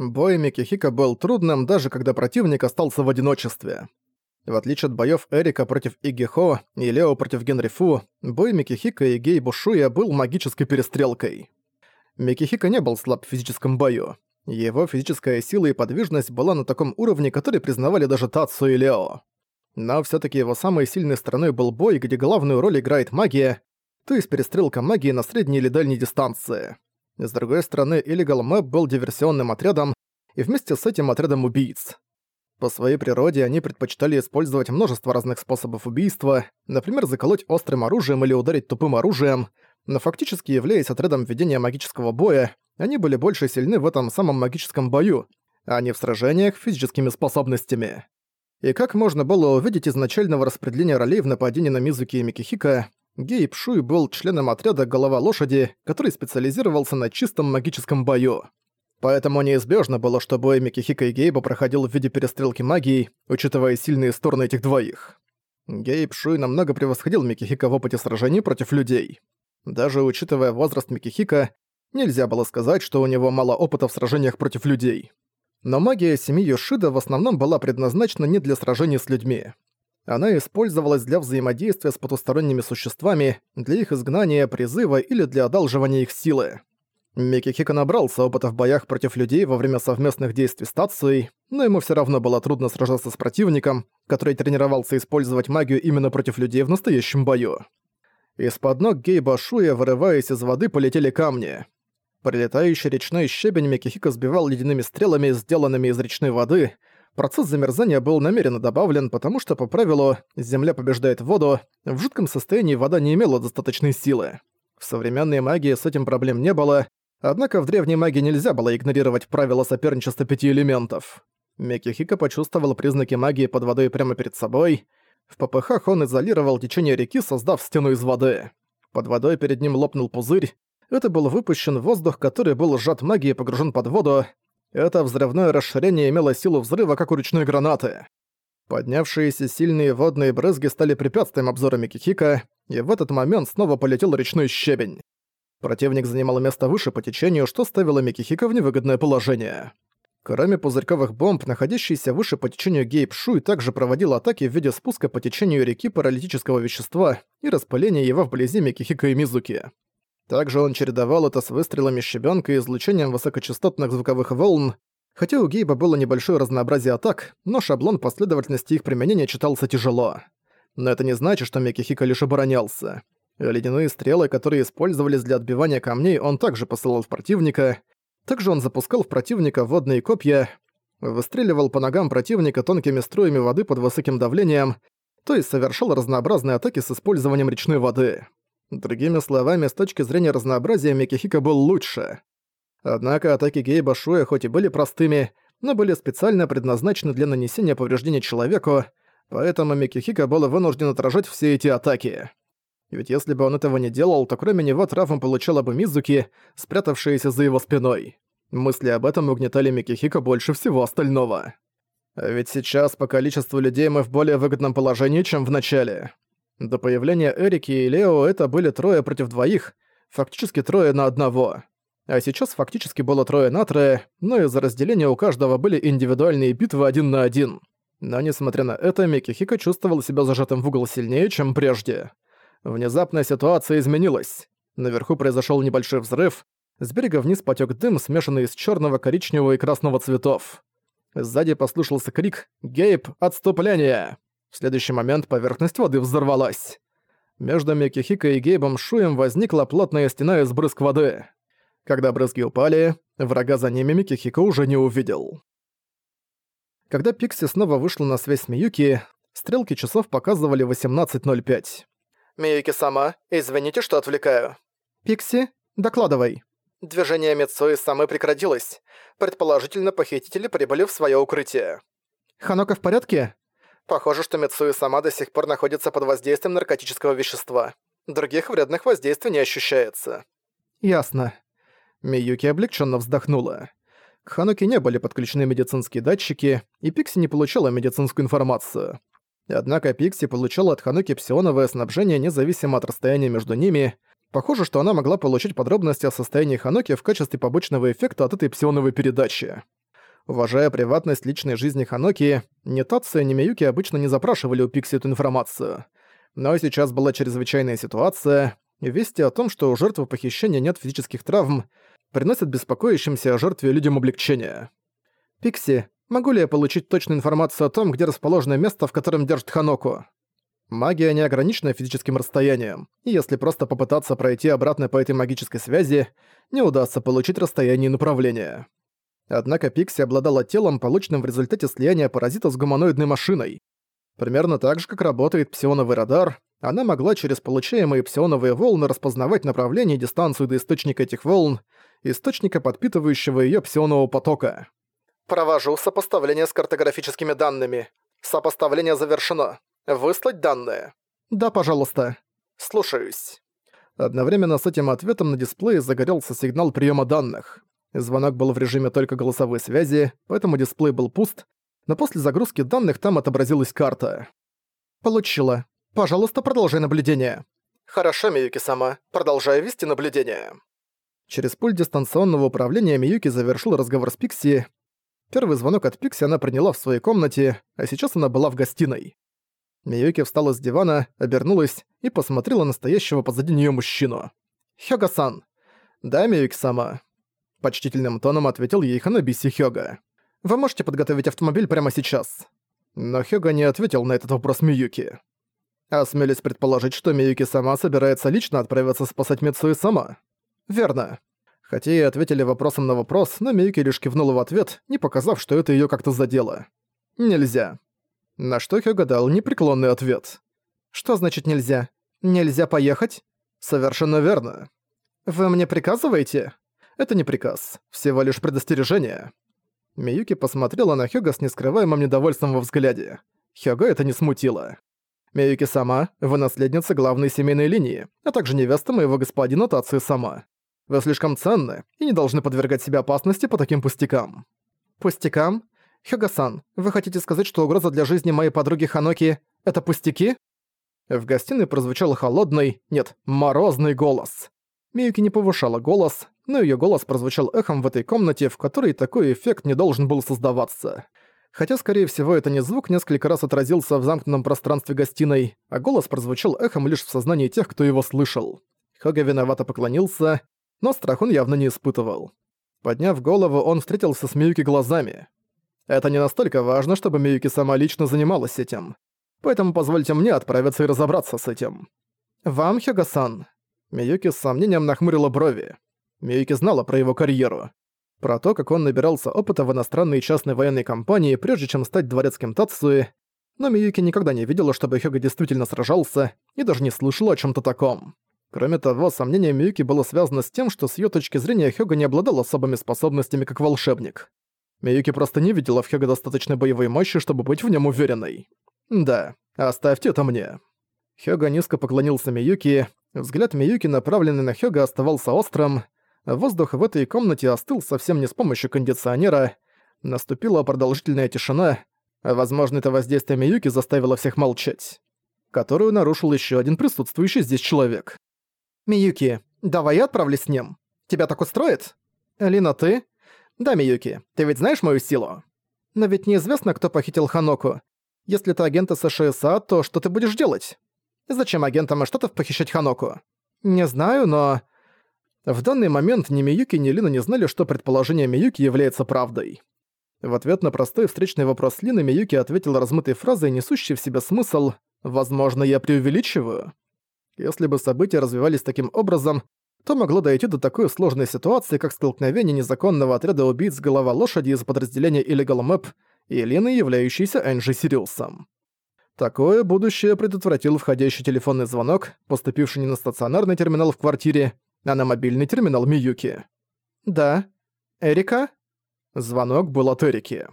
Бой Микихика был трудным, даже когда противник остался в одиночестве. В отличие от боёв Эрика против Игихо и Лео против Генри Фу, бой Микихика и Гей Бушуя был магической перестрелкой. Микихика не был слаб в физическом бою. Его физическая сила и подвижность была на таком уровне, который признавали даже Тацу и Лео. Но всё-таки его самой сильной стороной был бой, где главную роль играет магия, то есть перестрелка магии на средней или дальней дистанции. С другой стороны, Illegal Map был диверсионным отрядом, и вместе с этим отрядом убийц. По своей природе они предпочитали использовать множество разных способов убийства, например, заколоть острым оружием или ударить тупым оружием, но фактически являясь отрядом ведения магического боя, они были больше сильны в этом самом магическом бою, а не в сражениях физическими способностями. И как можно было увидеть из начального распределения ролей в нападении на Мизуки и Микихика, Гей Пшуй был членом отряда «Голова лошади», который специализировался на чистом магическом бою. Поэтому неизбежно было, что бой Микихика и Гейба проходил в виде перестрелки магии, учитывая сильные стороны этих двоих. Гейб Шуй намного превосходил Микихика в опыте сражений против людей. Даже учитывая возраст Микихика, нельзя было сказать, что у него мало опыта в сражениях против людей. Но магия семьи Йошида в основном была предназначена не для сражений с людьми. Она использовалась для взаимодействия с потусторонними существами, для их изгнания, призыва или для одалживания их силы. Микихико набрался опыта в боях против людей во время совместных действий с но ему все равно было трудно сражаться с противником, который тренировался использовать магию именно против людей в настоящем бою. Из-под ног Гейба Шуя, вырываясь из воды, полетели камни. Прилетающий речной щебень Микихико сбивал ледяными стрелами, сделанными из речной воды. Процесс замерзания был намеренно добавлен, потому что, по правилу, земля побеждает воду, в жутком состоянии вода не имела достаточной силы. В современной магии с этим проблем не было, Однако в древней магии нельзя было игнорировать правила соперничества пяти элементов. Мекихика почувствовал признаки магии под водой прямо перед собой. В попыхах он изолировал течение реки, создав стену из воды. Под водой перед ним лопнул пузырь. Это был выпущен воздух, который был сжат магией и погружен под воду. Это взрывное расширение имело силу взрыва, как у ручной гранаты. Поднявшиеся сильные водные брызги стали препятствием обзора Микихика, и в этот момент снова полетел речной щебень. Противник занимал место выше по течению, что ставило Микихика в невыгодное положение. Кроме пузырьковых бомб, находящийся выше по течению Гейб Шуй также проводил атаки в виде спуска по течению реки паралитического вещества и распыления его вблизи Микихика и Мизуки. Также он чередовал это с выстрелами щебенка и излучением высокочастотных звуковых волн, хотя у Гейба было небольшое разнообразие атак, но шаблон последовательности их применения читался тяжело. Но это не значит, что Микихика лишь оборонялся. Ледяные стрелы, которые использовались для отбивания камней, он также посылал в противника. Также он запускал в противника водные копья, выстреливал по ногам противника тонкими струями воды под высоким давлением, то есть совершал разнообразные атаки с использованием речной воды. Другими словами, с точки зрения разнообразия Микихика был лучше. Однако атаки Гейба Шуя хоть и были простыми, но были специально предназначены для нанесения повреждений человеку, поэтому Микихика был вынужден отражать все эти атаки. Ведь если бы он этого не делал, то кроме него травм получила бы Мизуки, спрятавшаяся за его спиной. Мысли об этом угнетали Микихика больше всего остального. А ведь сейчас по количеству людей мы в более выгодном положении, чем в начале. До появления Эрики и Лео это были трое против двоих, фактически трое на одного. А сейчас фактически было трое на трое, но из-за разделения у каждого были индивидуальные битвы один на один. Но несмотря на это, Микихика чувствовал себя зажатым в угол сильнее, чем прежде. Внезапно ситуация изменилась. Наверху произошел небольшой взрыв, с берега вниз потек дым, смешанный из черного, коричневого и красного цветов. Сзади послышался крик «Гейб, отступление!». В следующий момент поверхность воды взорвалась. Между Микихико и Гейбом Шуем возникла плотная стена из брызг воды. Когда брызги упали, врага за ними Микихико уже не увидел. Когда Пикси снова вышла на связь с Миюки, стрелки часов показывали 18.05. «Миюки сама, извините, что отвлекаю». «Пикси, докладывай». Движение Мицуи самой прекратилось. Предположительно, похитители прибыли в свое укрытие. «Ханока в порядке?» Похоже, что Мицуи сама до сих пор находится под воздействием наркотического вещества. Других вредных воздействий не ощущается. «Ясно». Миюки облегченно вздохнула. К Ханоке не были подключены медицинские датчики, и Пикси не получала медицинскую информацию. Однако Пикси получала от Хануки псионовое снабжение независимо от расстояния между ними. Похоже, что она могла получить подробности о состоянии Хануки в качестве побочного эффекта от этой псионовой передачи. Уважая приватность личной жизни Ханоки, ни Тация, ни Миюки обычно не запрашивали у Пикси эту информацию. Но сейчас была чрезвычайная ситуация, вести о том, что у жертвы похищения нет физических травм, приносят беспокоящимся о жертве людям облегчение. «Пикси, могу ли я получить точную информацию о том, где расположено место, в котором держит Ханоку?» Магия не ограничена физическим расстоянием, и если просто попытаться пройти обратно по этой магической связи, не удастся получить расстояние и направление. Однако Пикси обладала телом, полученным в результате слияния паразита с гуманоидной машиной. Примерно так же, как работает псионовый радар, она могла через получаемые псионовые волны распознавать направление и дистанцию до источника этих волн, источника подпитывающего её псионового потока. «Провожу сопоставление с картографическими данными. Сопоставление завершено. Выслать данные. Да, пожалуйста. Слушаюсь. Одновременно с этим ответом на дисплее загорелся сигнал приема данных. Звонок был в режиме только голосовой связи, поэтому дисплей был пуст, но после загрузки данных там отобразилась карта. Получила. Пожалуйста, продолжай наблюдение. Хорошо, Миюки-сама. Продолжай вести наблюдение. Через пульт дистанционного управления Миюки завершил разговор с Пикси. Первый звонок от Пикси она приняла в своей комнате, а сейчас она была в гостиной. Миюки встала с дивана, обернулась и посмотрела на стоящего позади неё мужчину. «Хёга-сан!» «Да, Миюки-сама», — почтительным тоном ответил ей Ханабиси Хёга. «Вы можете подготовить автомобиль прямо сейчас?» Но Хёга не ответил на этот вопрос Миюки. Осмелюсь предположить, что Миюки сама собирается лично отправиться спасать Мицуи сама. Верно. Хотя и ответили вопросом на вопрос, но Миюки лишь кивнула в ответ, не показав, что это её как-то задело. Нельзя. На что Хёга дал непреклонный ответ. «Что значит нельзя? Нельзя поехать?» «Совершенно верно. Вы мне приказываете?» «Это не приказ, всего лишь предостережение». Миюки посмотрела на Хёга с нескрываемым недовольством во взгляде. Хёга это не смутило. «Миюки сама, вы наследница главной семейной линии, а также невеста моего господина Тации сама. Вы слишком ценны и не должны подвергать себя опасности по таким пустякам». «Пустякам? «Хёга-сан, вы хотите сказать, что угроза для жизни моей подруги Ханоки — это пустяки?» В гостиной прозвучал холодный, нет, морозный голос. Миюки не повышала голос, но её голос прозвучал эхом в этой комнате, в которой такой эффект не должен был создаваться. Хотя, скорее всего, это не звук несколько раз отразился в замкнутом пространстве гостиной, а голос прозвучал эхом лишь в сознании тех, кто его слышал. Хога виновато поклонился, но страх он явно не испытывал. Подняв голову, он встретился с Миюки глазами. Это не настолько важно, чтобы Миюки сама лично занималась этим. Поэтому позвольте мне отправиться и разобраться с этим. Вам, Хёга-сан. Миюки с сомнением нахмурила брови. Миюки знала про его карьеру. Про то, как он набирался опыта в иностранной частной военной компании, прежде чем стать дворецким Тацуи, но Миюки никогда не видела, чтобы Хёга действительно сражался, и даже не слышала о чем то таком. Кроме того, сомнение Миюки было связано с тем, что с ее точки зрения Хёга не обладал особыми способностями как волшебник. Миюки просто не видела в Хёга достаточной боевой мощи, чтобы быть в нем уверенной. Да, оставьте это мне. Хёга низко поклонился Миюки. Взгляд Миюки, направленный на Хёга, оставался острым. Воздух в этой комнате остыл совсем не с помощью кондиционера. Наступила продолжительная тишина. Возможно, это воздействие Миюки заставило всех молчать. Которую нарушил еще один присутствующий здесь человек. «Миюки, давай я отправлюсь с ним. Тебя так устроит?» «Лина, ты?» «Да, Миюки, ты ведь знаешь мою силу?» «Но ведь неизвестно, кто похитил Ханоку. Если ты агент СШСА, то что ты будешь делать? Зачем агентам Штатов похищать Ханоку?» «Не знаю, но...» В данный момент ни Миюки, ни Лина не знали, что предположение Миюки является правдой. В ответ на простой встречный вопрос Лины Миюки ответил размытой фразой, несущей в себе смысл «Возможно, я преувеличиваю». Если бы события развивались таким образом, то могло дойти до такой сложной ситуации, как столкновение незаконного отряда убийц голова лошади из подразделения Illegal Map и Лены, являющейся Энджи Сириусом. Такое будущее предотвратил входящий телефонный звонок, поступивший не на стационарный терминал в квартире, а на мобильный терминал Миюки. «Да. Эрика?» Звонок был от Эрики.